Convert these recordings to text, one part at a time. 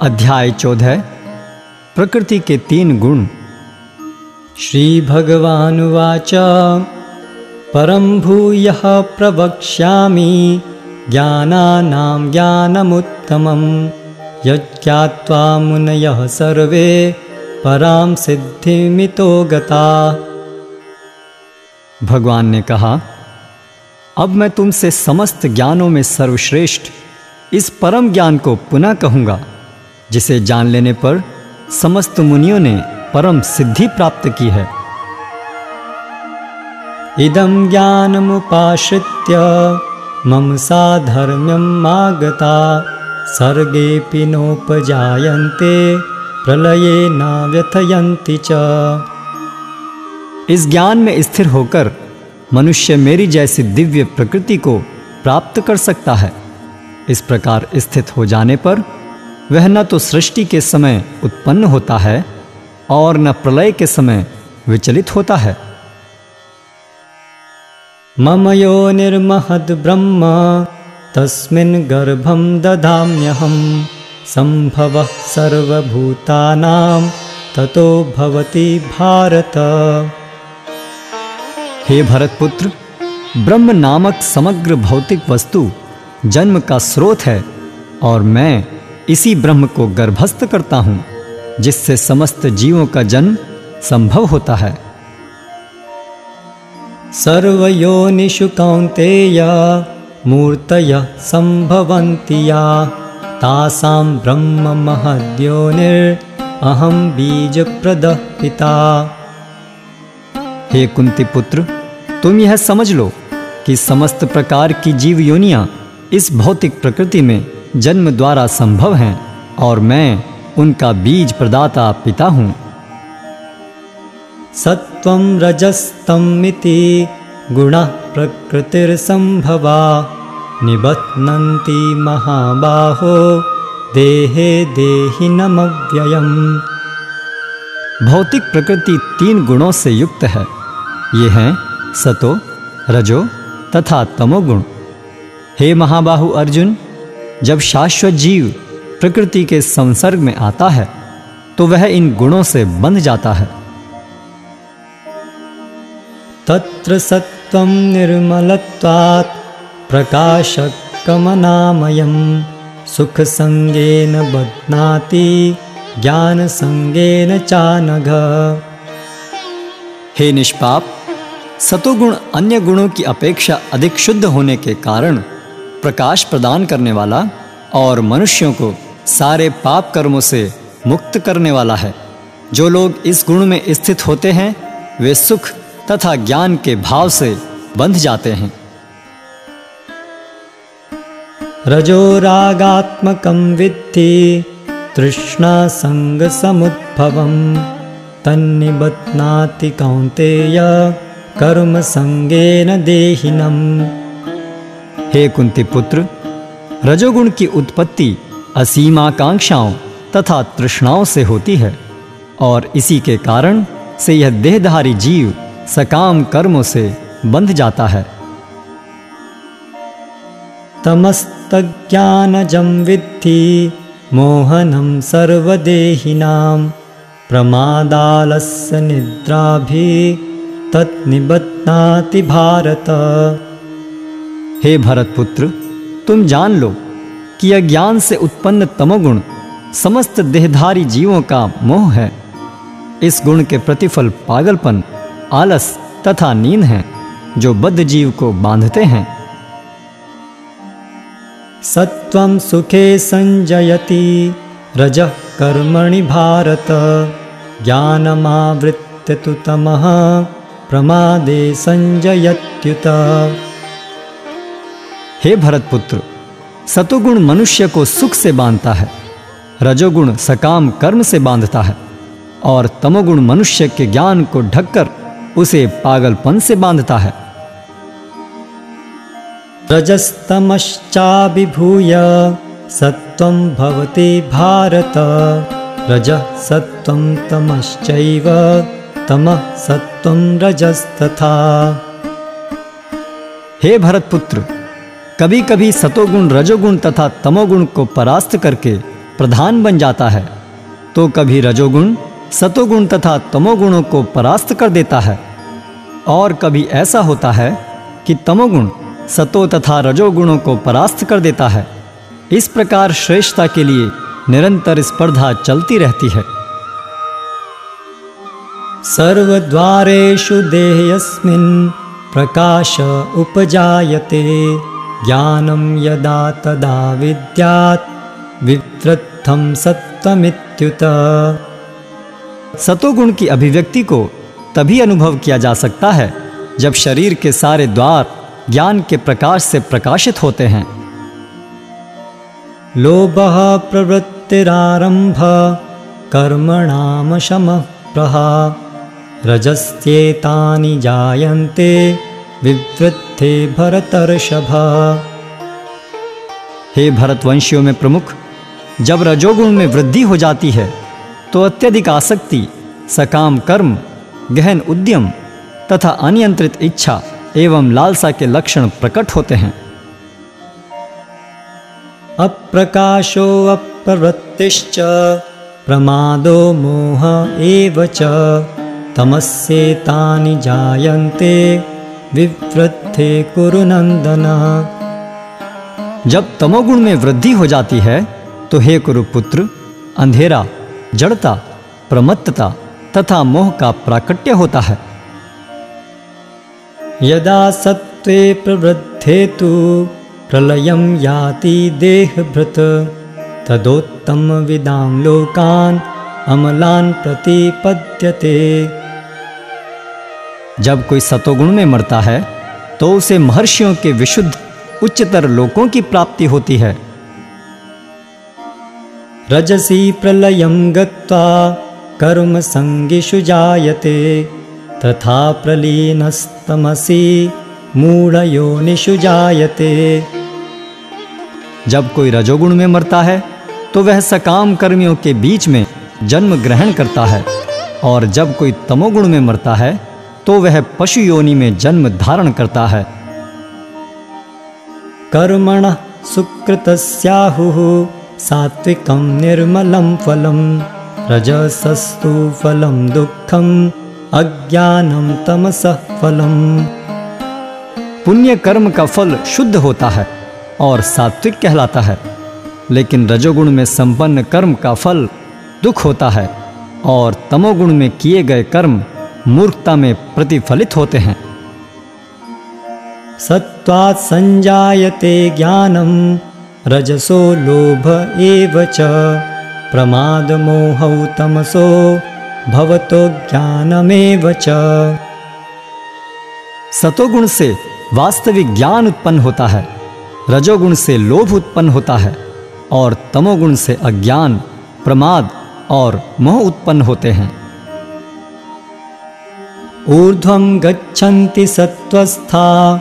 अध्याय चौदह, प्रकृति के तीन गुण। श्री भगवानुवाच परं भूयः प्रवक्ष्यामि, ज्ञानानां ज्ञानमुत्तमं। यज्ञात्वा मुनयः सर्वे परां सिद्धिमितो गता। भगवान ने कहा, अब मैं तुमसे समस्त ज्ञानों में सर्वश्रेष्ठ इस परम ज्ञान को पुनः कहूँगा। जिसे जान लेने पर समस्त मुनियों ने परम सिद्धि प्राप्त की है। इदं ज्ञानमुपाश्रित्य, मम साधर्म्यम् आगता सर्गेऽपि नोपजायन्ते, प्रलये न व्यथयन्ति च। इस ज्ञान में स्थिर होकर मनुष्य मेरी जैसी दिव्य प्रकृति को प्राप्त कर सकता है। इस प्रकार स्थित हो जाने पर वह न तो सृष्टि के समय उत्पन्न होता है और न प्रलय के समय विचलित होता है। मम यो निर्महद ब्रह्म, तस्मिन् गर्भं दधाम्यहं संभव सर्वभूतानां, ततो भवति भारत। हे भरतपुत्र, ब्रह्म नामक समग्र भौतिक वस्तु जन्म का स्रोत है और मैं इसी ब्रह्म को गर्भस्थ करता हूँ, जिससे समस्त जीवों का जन्म संभव होता है। सर्वयोनिषु कौन्तेय मूर्तय संभवन्ति या तासां ब्रह्म बीज प्रदः पिता। हे कुंती पुत्र, तुम यह समझ लो कि समस्त प्रकार की जीव योनियाँ इस भौतिक प्रकृति में जन्म द्वारा संभव हैं और मैं उनका बीज प्रदाता पिता हूँ। सत्वं रजस्तमिति गुणः प्रकृतिर्संभवा निबध्नन्ति महाबाहो, देहे देहि नमव्ययम् भौतिक प्रकृति तीन गुणों से युक्त है। ये हैं सतो, रजो तथा तमोगुण। हे महाबाहु अर्जुन जब शाश्वत जीव प्रकृति के संसर्ग में आता है तो वह इन गुणों से बंध जाता है। तत्र सत्वं निर्मलत्वात् प्रकाशकमनामयं सुखसंगेन बध्नाति, ज्ञानसंगेन चानघ। हे निष्पाप, सतोगुण अन्य गुणों की अपेक्षा अधिक शुद्ध होने के कारण प्रकाश प्रदान करने वाला और मनुष्यों को सारे पाप कर्मों से मुक्त करने वाला है। जो लोग इस गुण में स्थित होते हैं, वे सुख तथा ज्ञान के भाव से बंध जाते हैं। रजोरागात्मकं विद्धि, तृष्णा संग समुद्भवम तन्निबध्नाति कौन्तेय, कर्म संगेन देहिनम। हे कुंती पुत्र, रजोगुण की उत्पत्ति असीमाकांक्षाओं तथा तृष्णाओं से होती है, और इसी के कारण से यह देहधारी जीव सकाम कर्मों से बंध जाता है। तमस्तज्ञानजं विद्धि मोहनं सर्वदेहिनां प्रमादालस्य निद्राभि तत्निबध्नाति भारत। हे भरतपुत्र, तुम जान लो कि अज्ञान से उत्पन्न तमोगुण समस्त देहधारी जीवों का मोह है। इस गुण के प्रतिफल पागलपन, आलस तथा नींद हैं, जो बद्ध जीव को बांधते हैं। सत्वं सुखे संजयति, रजः कर्मणि भारत ज्ञानमावृत्य तु तमः, प्रमादे संजयत्युत। हे भरतपुत्र, सतोगुण मनुष्य को सुख से बांधता है, रजोगुण सकाम कर्म से बांधता है, और तमोगुण मनुष्य के ज्ञान को ढककर उसे पागलपन से बांधता है। रजस्तमश्चाभिभूय सत्वं भवति भारत। रजः सत्वं तमश्चैव, तमः सत्वं रजस्तथा। हे भरतपुत्र कभी कभी सतोगुण, रजोगुण तथा तमोगुण को परास्त करके प्रधान बन जाता है। तो कभी रजोगुण, सतोगुण तथा तमोगुणों को परास्त कर देता है। और कभी ऐसा होता है कि तमोगुण, सतो तथा रजोगुणों को परास्त कर देता है। इस प्रकार श्रेष्ठता के लिए निरंतर स्पर्धा चलती रहती है। सर्वद्वारेषु देहयस्मिन् प्रकाश उपजायते। ज्ञानं यदा तदा विद्यात् विवृद्धं सत्वमित्युत सतोगुण की अभिव्यक्ति को तभी अनुभव किया जा सकता है, जब शरीर के सारे द्वार ज्ञान के प्रकाश से प्रकाशित होते हैं। लोभ प्रवृत्तिरारंभ कर्मणाम शम प्रहा, रजस्येतानि जायन्ते विवृद्धे भरतर्षभा। हे भरतवंशियों में प्रमुख, जब रजोगुण में वृद्धि हो जाती है तो अत्यधिक आसक्ति, सकाम कर्म, गहन उद्यम तथा अनियंत्रित इच्छा एवं लालसा के लक्षण प्रकट होते हैं। अप्रकाशो अप्रवृत्तिश्च, प्रमादो मोह एव च जायन्ते। विवृद्धे जब तमोगुण में वृद्धि हो जाती है तो हे कुरुपुत्र, अंधेरा, जड़ता, प्रमत्तता तथा मोह का प्राकट्य होता है। यदा सत्वे प्रवृद्धे तु, प्रलयं याति देहभृत, तदोत्तम विदाम लोकान अमलान प्रतिपद्यते। जब कोई सतोगुण में मरता है तो उसे महर्षियों के विशुद्ध, उच्चतर लोकों की प्राप्ति होती है। रजसी प्रलयं गत्वा कर्मसङ्गिषु जायते, तथा प्रलीनस्तमसि मूढ़योनिषु जायते। जब कोई रजोगुण में मरता है तो वह सकाम कर्मियों के बीच में जन्म ग्रहण करता है, और जब कोई तमोगुण में मरता है तो वह पशु योनि में जन्म धारण करता है। कर्मण सुकृतस्याहुः सात्विकं निर्मलं फलं रजसस्तु फलं दुःखम् अज्ञानम तमसः फलम। पुण्य कर्म का फल शुद्ध होता है और सात्विक कहलाता है, लेकिन रजोगुण में संपन्न कर्म का फल दुख होता है और तमोगुण में किए गए कर्म मूर्खता में प्रतिफलित होते हैं। सत्वात् संजायते ज्ञानम, रजसो लोभ एव च। प्रमादमोहौ तमसो भवतो ज्ञानमेव च। सतोगुण से वास्तविक ज्ञान उत्पन्न होता है, रजोगुण से लोभ उत्पन्न होता है, और तमोगुण से अज्ञान, प्रमाद और मोह उत्पन्न होते हैं। ऊर्ध्वं गच्छन्ति सत्वस्था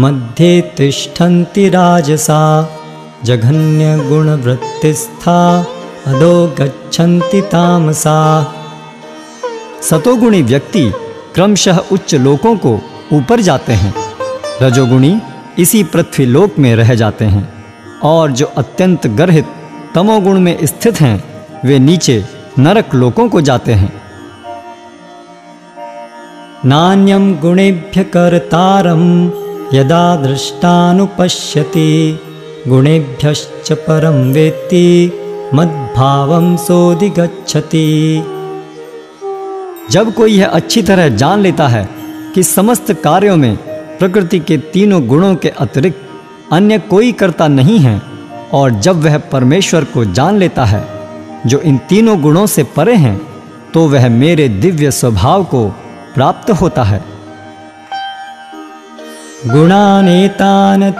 मध्ये तिष्ठन्ति राजसा जघन्य गुणवृत्तिस्था अधो गच्छन्ति तामसा। सतोगुणी व्यक्ति क्रमशः उच्च लोकों को ऊपर जाते हैं। रजोगुणी इसी पृथ्वी लोक में रह जाते हैं। और जो अत्यंत गर्हित तमोगुण में स्थित हैं, वे नीचे नरक लोकों को जाते हैं। नान्यम गुणेभ्य कर्तारम यदा दृष्टानुपश्यति। गुणेभ्यश्च परं वेत्ति, मद्भावं सोधिगच्छति जब कोई यह अच्छी तरह जान लेता है कि समस्त कार्यों में प्रकृति के तीनों गुणों के अतिरिक्त अन्य कोई करता नहीं है, और जब वह परमेश्वर को जान लेता है, जो इन तीनों गुणों से परे हैं तो वह मेरे दिव्य स्वभाव को प्राप्त होता है। गुणानेतान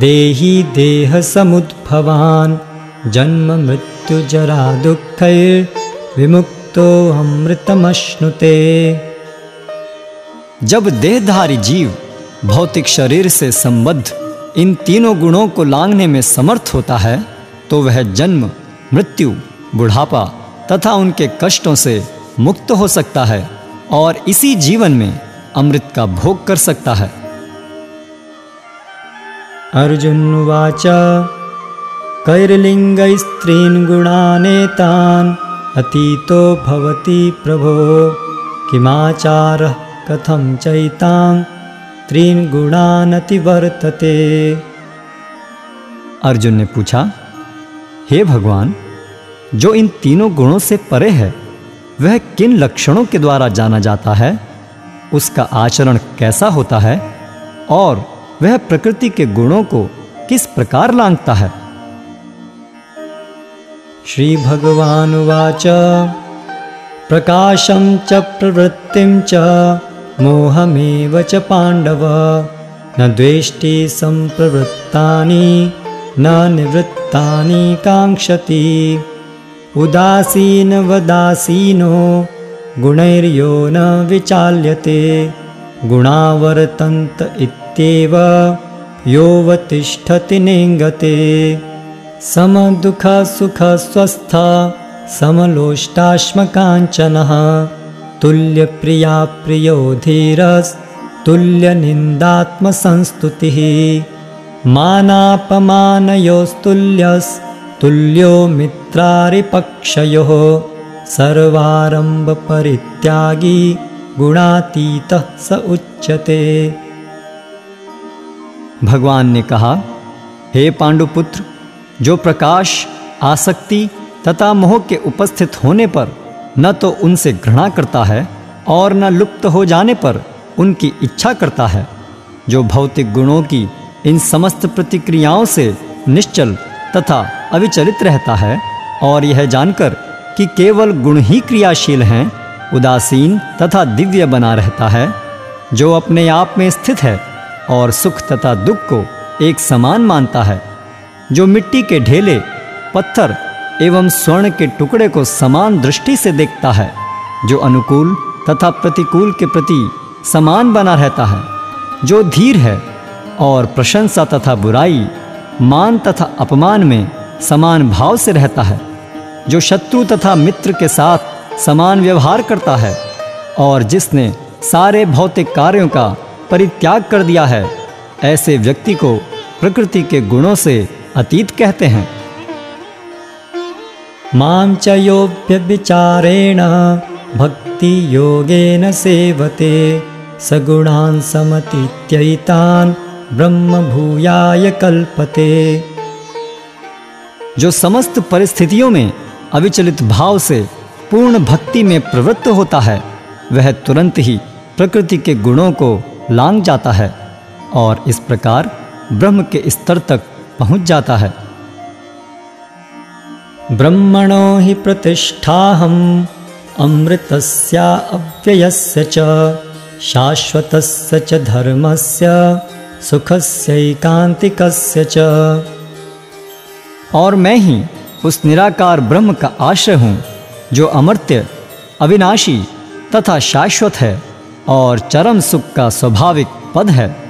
देही देह समुद्भवान, जन्म मृत्यु जरा विमुक्तो अमृतमश्नुते। जब देहधारी जीव भौतिक शरीर से संबद्ध इन तीनों गुणों को लांघने में समर्थ होता है तो वह जन्म, मृत्यु, बुढ़ापा तथा उनके कष्टों से मुक्त हो सकता है और इसी जीवन में अमृत का भोग कर सकता है। अर्जुनुवाच कैर्लिङ्गैस्त्रीन् गुणानेतान् अतीतो भवति प्रभो किमाचारः कथं चैतां त्रीन् गुणानतिवर्तते। अर्जुन ने पूछा हे भगवान जो इन तीनों गुणों से परे है वह किन लक्षणों के द्वारा जाना जाता है? उसका आचरण कैसा होता है? और वह प्रकृति के गुणों को किस प्रकार लांघता है? श्री भगवान वाच। प्रकाशम च, प्रवृत्तिं च, मोहमेव च पांडव न द्वेष्टि संप्रवृत्तानि न निवृत्तानि कांक्षति उदासीनवदासीनो गुणैर्यो न विचाल्यते गुणावर्तन्त इत्येव योऽवतिष्ठति नेङ्गते। समदुःखसुखस्वस्थ समलोष्टाश्मकाञ्चनः तुल्यप्रिया प्रियो धीरस्तुल्यनिन्दात्मसंस्तुतिः मानापमानयोस्तुल्यस्तुल्यो मित्रारिपक्षयोः सर्वारम्भपरित्यागी गुणातीतः स उच्यते। भगवान ने कहा, हे पांडुपुत्र, जो प्रकाश, आसक्ति तथा मोह के उपस्थित होने पर न तो उनसे घृणा करता है और न लुप्त हो जाने पर उनकी इच्छा करता है, जो भौतिक गुणों की इन समस्त प्रतिक्रियाओं से निश्चल तथा अविचलित रहता है और यह जानकर कि केवल गुण ही क्रियाशील हैं, उदासीन तथा दिव्य बना रहता है, जो अपने आप में स्थित है और सुख तथा दुख को एक समान मानता है, जो मिट्टी के ढेले, पत्थर एवं स्वर्ण के टुकड़े को समान दृष्टि से देखता है, जो अनुकूल तथा प्रतिकूल के प्रति समान बना रहता है, जो धीर है और प्रशंसा तथा बुराई, मान तथा अपमान में समान भाव से रहता है, जो शत्रु तथा मित्र के साथ समान व्यवहार करता है, और जिसने सारे भौतिक कार्यों का परित्याग कर दिया है, ऐसे व्यक्ति को प्रकृति के गुणों से अतीत कहते हैं। माँ च योऽभ्यभिचारेण भक्तियोगेन सेवते, सगुणान् समतीत्यैतान् ब्रह्मभूयाय कल्पते। जो समस्त परिस्थितियों में अविचलित भाव से पूर्ण भक्ति में प्रवृत्त होता है, वह तुरंत ही प्रकृति के गुणों को लांग जाता है और इस प्रकार ब्रह्म के स्तर तक पहुँच जाता है। ब्रह्मणो हि प्रतिष्ठाहम्, अमृतस्य अव्ययस्य च, शाश्वतस्य च धर्मस्य सुखस्यैकान्तिकस्य च। और मैं ही उस निराकार ब्रह्म का आश्रय हूँ, जो अमर्त्य, अविनाशी तथा शाश्वत है और चरम सुख का स्वाभाविक पद है।